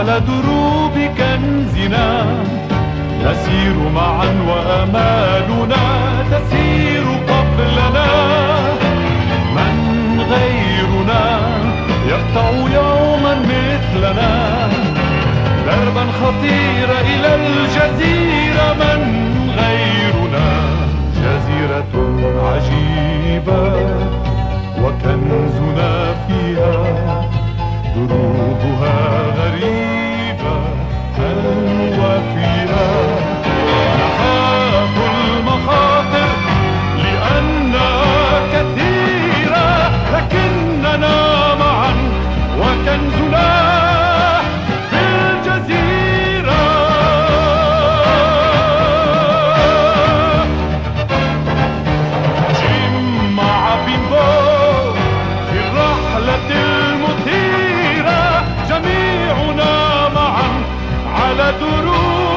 دروب كنزنا. نسير معا وأمالنا تسير قبلنا. من غيرنا يقطع يوما مثلنا. دربا خطيرا إلى الجزيرة. من غيرنا؟ جزيرة عجيبة. وكنزنا فيها دروبها وكنزنا في الجزيرة. جيم مع بيمبو في الرحلة المثيرة جميعنا معا على دروب.